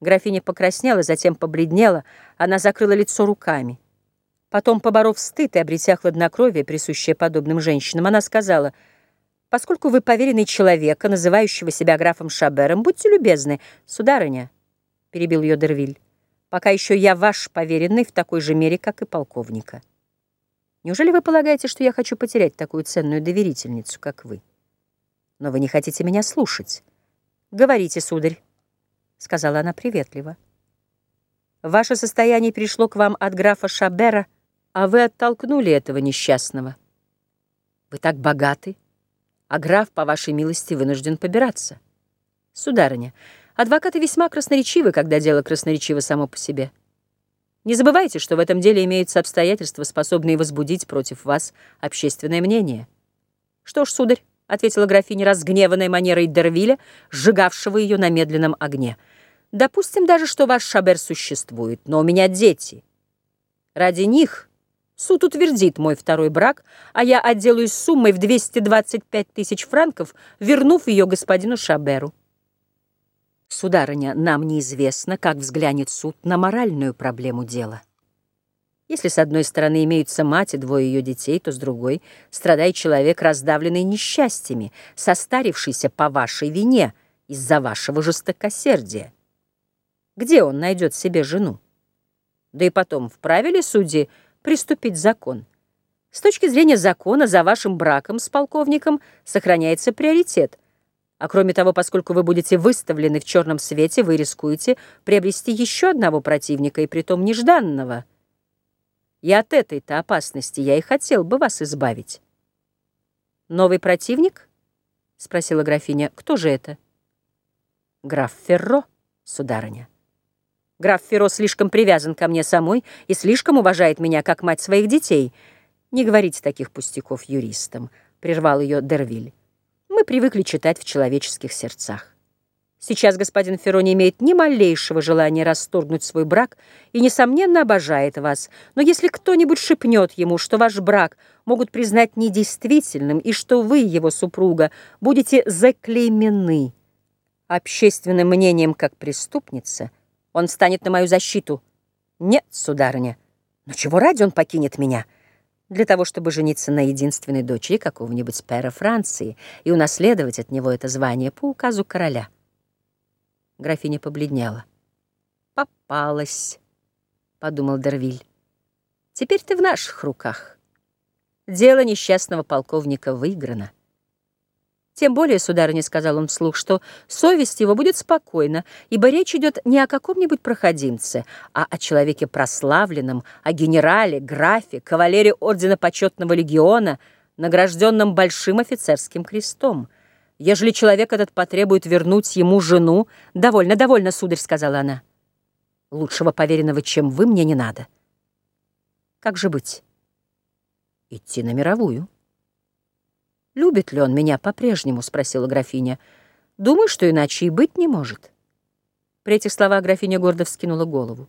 Графиня покраснела, затем побледнела, она закрыла лицо руками. Потом, поборов стыд и обретя хладнокровие, присущее подобным женщинам, она сказала, «Поскольку вы поверенный человека, называющего себя графом Шабером, будьте любезны, сударыня», — перебил ее Дервиль, «пока еще я ваш поверенный в такой же мере, как и полковника. Неужели вы полагаете, что я хочу потерять такую ценную доверительницу, как вы? Но вы не хотите меня слушать. Говорите, сударь». — сказала она приветливо. «Ваше состояние пришло к вам от графа Шабера, а вы оттолкнули этого несчастного. Вы так богаты, а граф, по вашей милости, вынужден побираться. Сударыня, адвокаты весьма красноречивы, когда дело красноречиво само по себе. Не забывайте, что в этом деле имеются обстоятельства, способные возбудить против вас общественное мнение. Что ж, сударь, — ответила графиня, разгневанная манерой Дервиля, сжигавшего ее на медленном огне. «Допустим даже, что ваш Шабер существует, но у меня дети. Ради них суд утвердит мой второй брак, а я отделаюсь суммой в 225 тысяч франков, вернув ее господину Шаберу». Сударыня, нам неизвестно, как взглянет суд на моральную проблему дела. Если с одной стороны имеются мать и двое ее детей, то с другой страдает человек, раздавленный несчастьями, состарившийся по вашей вине из-за вашего жестокосердия. Где он найдет себе жену? Да и потом, вправе ли судьи приступить закон? С точки зрения закона, за вашим браком с полковником сохраняется приоритет. А кроме того, поскольку вы будете выставлены в черном свете, вы рискуете приобрести еще одного противника, и притом нежданного – и от этой-то опасности я и хотел бы вас избавить. Новый противник? Спросила графиня. Кто же это? Граф Ферро, сударыня. Граф Ферро слишком привязан ко мне самой и слишком уважает меня, как мать своих детей. Не говорите таких пустяков юристам, прервал ее Дервиль. Мы привыкли читать в человеческих сердцах. Сейчас господин Ферро не имеет ни малейшего желания расторгнуть свой брак и, несомненно, обожает вас. Но если кто-нибудь шепнет ему, что ваш брак могут признать недействительным и что вы, его супруга, будете заклеймены общественным мнением как преступница, он встанет на мою защиту. Нет, сударыня, но чего ради он покинет меня?» для того, чтобы жениться на единственной дочери какого-нибудь пера Франции и унаследовать от него это звание по указу короля. Графиня побледнела. «Попалась», — подумал Дервиль. «Теперь ты в наших руках. Дело несчастного полковника выиграно». Тем более, сударыня, — сказал он вслух, — что совесть его будет спокойна, ибо речь идет не о каком-нибудь проходимце, а о человеке прославленном, о генерале, графе, кавалере Ордена Почетного Легиона, награжденном Большим офицерским крестом — Ежели человек этот потребует вернуть ему жену... «Довольно, довольно, сударь», — сказала она. «Лучшего поверенного, чем вы, мне не надо». «Как же быть?» «Идти на мировую». «Любит ли он меня по-прежнему?» — спросила графиня. «Думаю, что иначе и быть не может». При этих словах графиня гордо вскинула голову.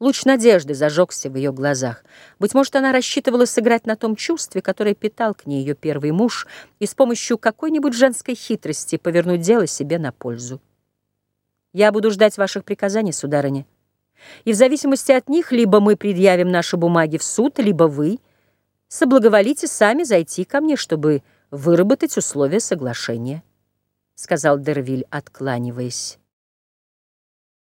Луч надежды зажегся в ее глазах. Быть может, она рассчитывала сыграть на том чувстве, которое питал к ней ее первый муж, и с помощью какой-нибудь женской хитрости повернуть дело себе на пользу. «Я буду ждать ваших приказаний, сударыня. И в зависимости от них либо мы предъявим наши бумаги в суд, либо вы соблаговолите сами зайти ко мне, чтобы выработать условия соглашения», — сказал Дервиль, откланиваясь.